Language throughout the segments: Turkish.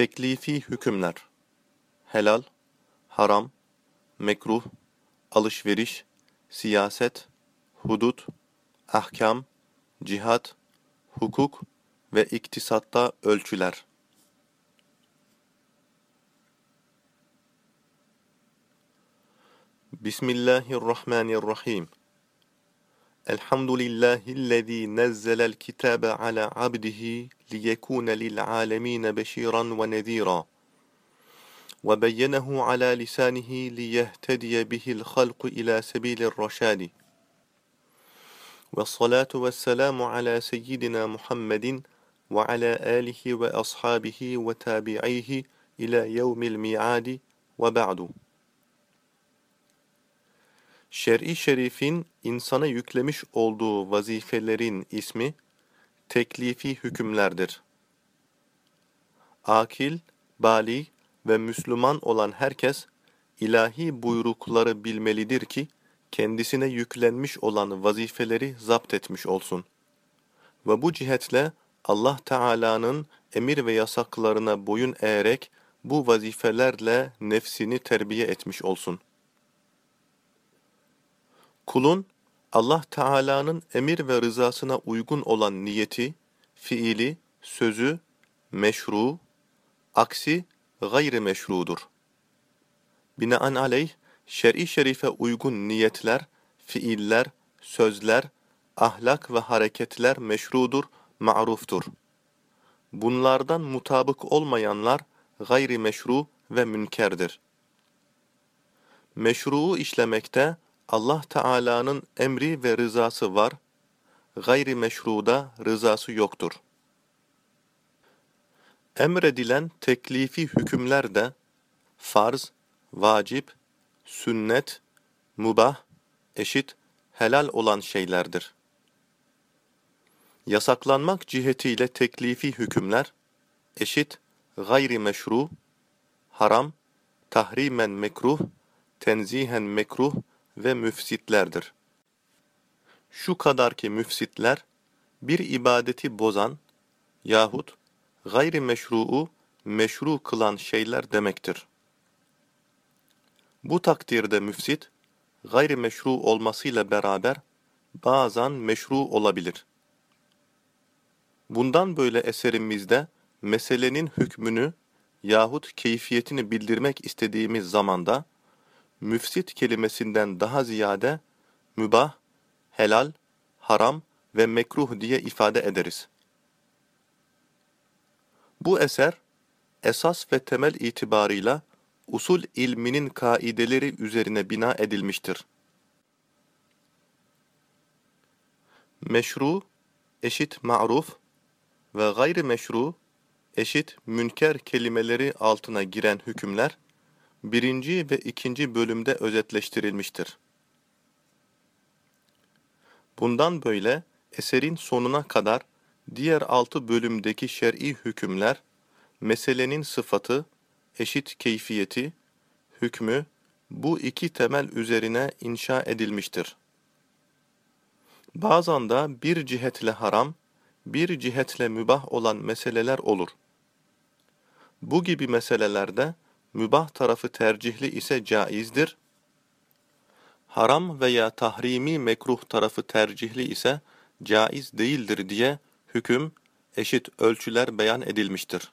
Teklifi hükümler Helal, haram, mekruh, alışveriş, siyaset, hudut, ahkam, cihat, hukuk ve iktisatta ölçüler. Bismillahirrahmanirrahim. Elhamdülillahillezî nezzelel kitâbe ala abdihi liyekûne lil'âlemîne beşîran ve nezîrâ. وبينه على لسانه ليهتدي به الخلق إلى سبيل الرشاد. والصلاة والسلام على سيدنا محمد وعلى آله وأصحابه وتابعيه إلى يوم الميعاد. وبعد. Şer'i şerifin insana yüklemiş olduğu vazifelerin ismi teklifi hükümlerdir. Akil, bali ve Müslüman olan herkes ilahi buyrukları bilmelidir ki kendisine yüklenmiş olan vazifeleri zapt etmiş olsun. Ve bu cihetle Allah Teala'nın emir ve yasaklarına boyun eğerek bu vazifelerle nefsini terbiye etmiş olsun. Kulun Allah Teala'nın emir ve rızasına uygun olan niyeti, fiili, sözü, meşru, aksi gayri meşrudur. Binaenaleyh, şer'i şerife uygun niyetler, fiiller, sözler, ahlak ve hareketler meşrudur, ma'ruftur. Bunlardan mutabık olmayanlar gayri meşru ve münkerdir. Meşruu işlemekte Allah Teala'nın emri ve rızası var, gayri meşruda rızası yoktur. Emredilen teklifi hükümler de farz, vacip, sünnet, mubah, eşit, helal olan şeylerdir. Yasaklanmak cihetiyle teklifi hükümler eşit, gayri meşru, haram, tahrimen mekruh, tenzihen mekruh ve müfsitlerdir. Şu kadar ki müfsitler, bir ibadeti bozan yahut gayri meşru'u meşru kılan şeyler demektir. Bu takdirde müfsit, gayri meşru olmasıyla beraber bazen meşru olabilir. Bundan böyle eserimizde meselenin hükmünü yahut keyfiyetini bildirmek istediğimiz zamanda müfsit kelimesinden daha ziyade mübah, helal, haram ve mekruh diye ifade ederiz. Bu eser, esas ve temel itibarıyla usul ilminin kaideleri üzerine bina edilmiştir. Meşru, eşit ma'ruf ve gayri meşru, eşit münker kelimeleri altına giren hükümler, birinci ve ikinci bölümde özetleştirilmiştir. Bundan böyle eserin sonuna kadar diğer altı bölümdeki şer'i hükümler, meselenin sıfatı, eşit keyfiyeti, hükmü bu iki temel üzerine inşa edilmiştir. Bazen de bir cihetle haram, bir cihetle mübah olan meseleler olur. Bu gibi meselelerde mübah tarafı tercihli ise caizdir, haram veya tahrimi mekruh tarafı tercihli ise caiz değildir diye hüküm, eşit ölçüler beyan edilmiştir.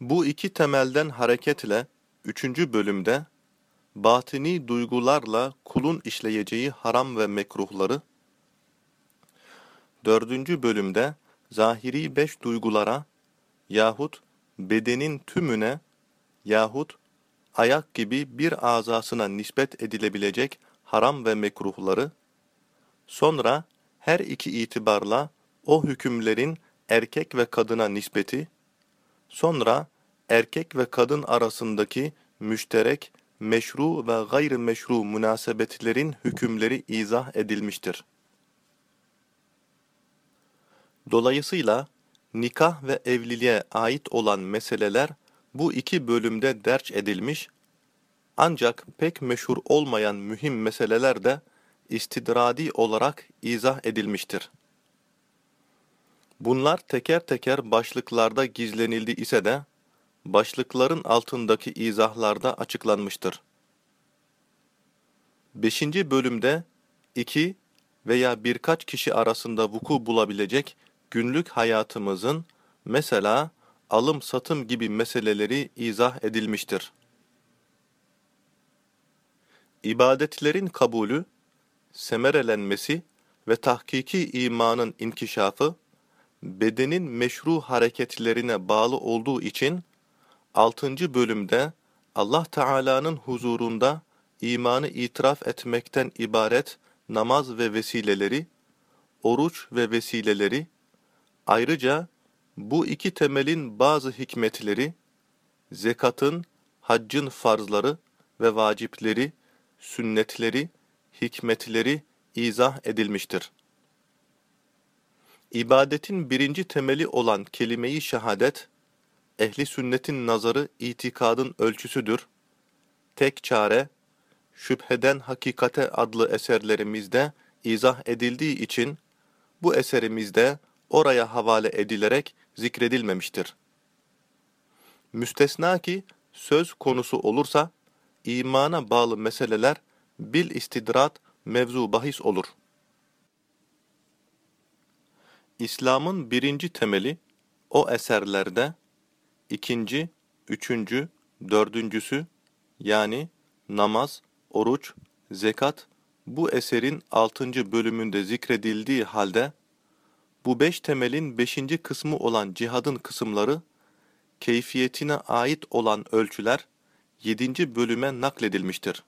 Bu iki temelden hareketle üçüncü bölümde batini duygularla kulun işleyeceği haram ve mekruhları, dördüncü bölümde zahiri beş duygulara yahut bedenin tümüne yahut ayak gibi bir azasına nispet edilebilecek haram ve mekruhları, sonra her iki itibarla o hükümlerin erkek ve kadına nispeti, sonra erkek ve kadın arasındaki müşterek, meşru ve gayri meşru münasebetlerin hükümleri izah edilmiştir. Dolayısıyla nikah ve evliliğe ait olan meseleler bu iki bölümde derç edilmiş, ancak pek meşhur olmayan mühim meseleler de istidradi olarak izah edilmiştir. Bunlar teker teker başlıklarda gizlenildi ise de, başlıkların altındaki izahlarda açıklanmıştır. 5. bölümde iki veya birkaç kişi arasında vuku bulabilecek günlük hayatımızın, mesela alım-satım gibi meseleleri izah edilmiştir. İbadetlerin kabulü, semerelenmesi ve tahkiki imanın inkişafı, bedenin meşru hareketlerine bağlı olduğu için, 6. bölümde Allah Teala'nın huzurunda imanı itiraf etmekten ibaret namaz ve vesileleri, oruç ve vesileleri, ayrıca bu iki temelin bazı hikmetleri, zekatın, haccın farzları ve vacipleri, sünnetleri, hikmetleri izah edilmiştir. İbadetin birinci temeli olan kelime-i şehadet, ehli sünnetin nazarı itikadın ölçüsüdür. Tek çare, Şüpheden Hakikate adlı eserlerimizde izah edildiği için, bu eserimizde oraya havale edilerek zikredilmemiştir. Müstesna ki, söz konusu olursa, imana bağlı meseleler bil istidrat mevzu bahis olur. İslam'ın birinci temeli, o eserlerde, ikinci, üçüncü, dördüncüsü, yani namaz, oruç, zekat, bu eserin altıncı bölümünde zikredildiği halde, bu beş temelin beşinci kısmı olan cihadın kısımları, keyfiyetine ait olan ölçüler, yedinci bölüme nakledilmiştir.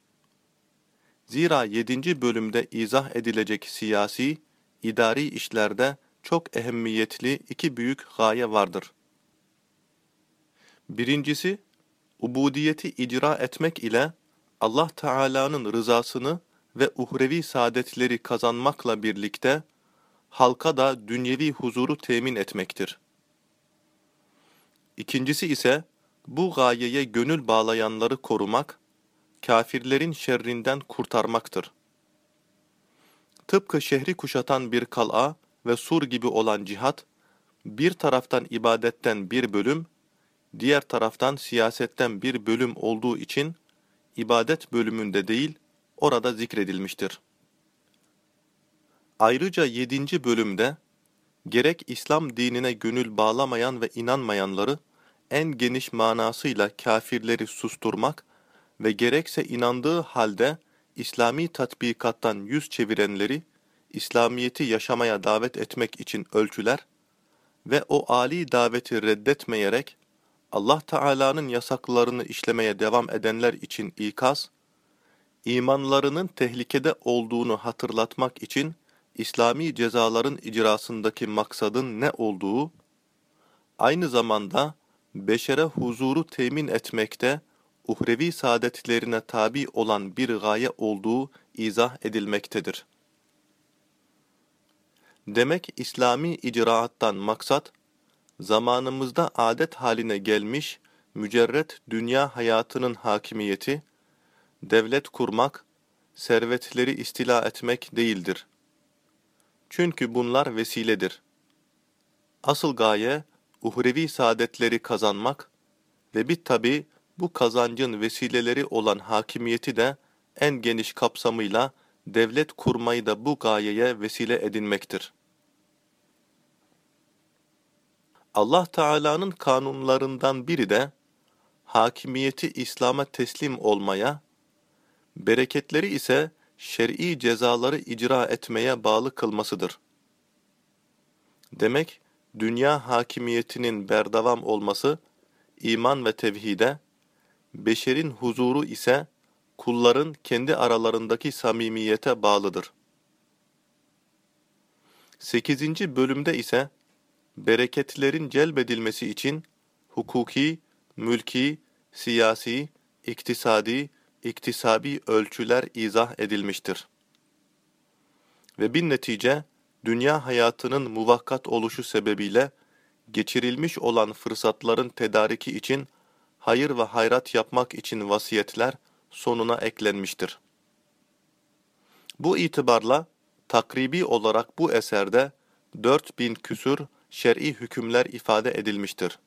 Zira yedinci bölümde izah edilecek siyasi, idari işlerde çok ehemmiyetli iki büyük gaye vardır. Birincisi, ubudiyeti icra etmek ile Allah Teala'nın rızasını ve uhrevi saadetleri kazanmakla birlikte, halka da dünyevi huzuru temin etmektir. İkincisi ise, bu gayeye gönül bağlayanları korumak, kafirlerin şerrinden kurtarmaktır. Tıpkı şehri kuşatan bir kal'a ve sur gibi olan cihat, bir taraftan ibadetten bir bölüm, diğer taraftan siyasetten bir bölüm olduğu için, ibadet bölümünde değil, orada zikredilmiştir. Ayrıca 7. bölümde, gerek İslam dinine gönül bağlamayan ve inanmayanları, en geniş manasıyla kafirleri susturmak ve gerekse inandığı halde İslami tatbikattan yüz çevirenleri, İslamiyeti yaşamaya davet etmek için ölçüler ve o âli daveti reddetmeyerek Allah Teala'nın yasaklarını işlemeye devam edenler için ikaz, imanlarının tehlikede olduğunu hatırlatmak için İslami cezaların icrasındaki maksadın ne olduğu, aynı zamanda beşere huzuru temin etmekte, uhrevi saadetlerine tabi olan bir gaye olduğu izah edilmektedir. Demek İslami icraattan maksat, zamanımızda adet haline gelmiş mücerret dünya hayatının hakimiyeti, devlet kurmak, servetleri istila etmek değildir. Çünkü bunlar vesiledir. Asıl gaye, uhrevi saadetleri kazanmak ve bir tabi bu kazancın vesileleri olan hakimiyeti de en geniş kapsamıyla devlet kurmayı da bu gayeye vesile edinmektir. Allah Teala'nın kanunlarından biri de hakimiyeti İslam'a teslim olmaya, bereketleri ise şer'i cezaları icra etmeye bağlı kılmasıdır. Demek dünya hakimiyetinin berdavam olması iman ve tevhide, beşerin huzuru ise kulların kendi aralarındaki samimiyete bağlıdır. 8. bölümde ise bereketlerin celbedilmesi için hukuki, mülki, siyasi, iktisadi, iktisabi ölçüler izah edilmiştir. Ve bin netice, dünya hayatının muvakkat oluşu sebebiyle geçirilmiş olan fırsatların tedariki için hayır ve hayrat yapmak için vasiyetler sonuna eklenmiştir. Bu itibarla takribi olarak bu eserde 4000 küsür şer'i hükümler ifade edilmiştir.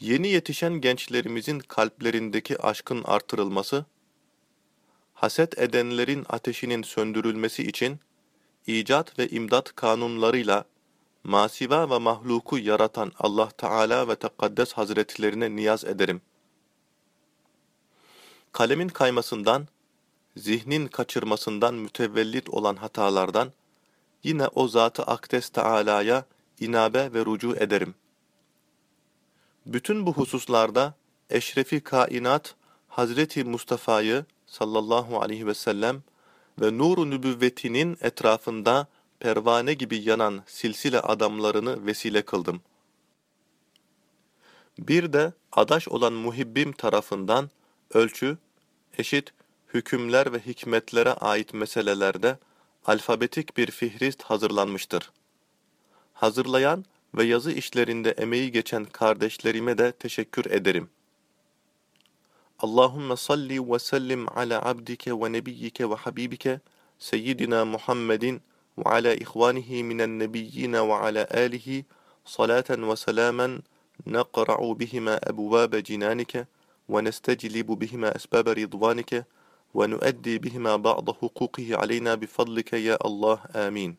Yeni yetişen gençlerimizin kalplerindeki aşkın artırılması, haset edenlerin ateşinin söndürülmesi için, icat ve imdat kanunlarıyla masiva ve mahluku yaratan Allah Teala ve Tekaddes Hazretlerine niyaz ederim. Kalemin kaymasından, zihnin kaçırmasından mütevellit olan hatalardan, yine o Zat-ı Akdes Teala'ya inabe ve rucu ederim. Bütün bu hususlarda eşrefi kainat Hazreti Mustafa'yı sallallahu aleyhi ve sellem ve nur-u nübüvvetinin etrafında pervane gibi yanan silsile adamlarını vesile kıldım. Bir de adaş olan muhibbim tarafından ölçü, eşit, hükümler ve hikmetlere ait meselelerde alfabetik bir fihrist hazırlanmıştır. Hazırlayan ve yazı işlerinde emeği geçen kardeşlerime de teşekkür ederim. Allahumme salli ve sellim ala abdike ve nebiyyike ve habibike seyyidina Muhammedin ve ala ihvanihi minen nebiyyine ve ala alihi salaten ve selamen نقرع بهما أبواب جنانك ونستجلب بهما أسباب رضوانك ونؤدي بهما بعض حقوقه علينا بفضلك يا الله آمين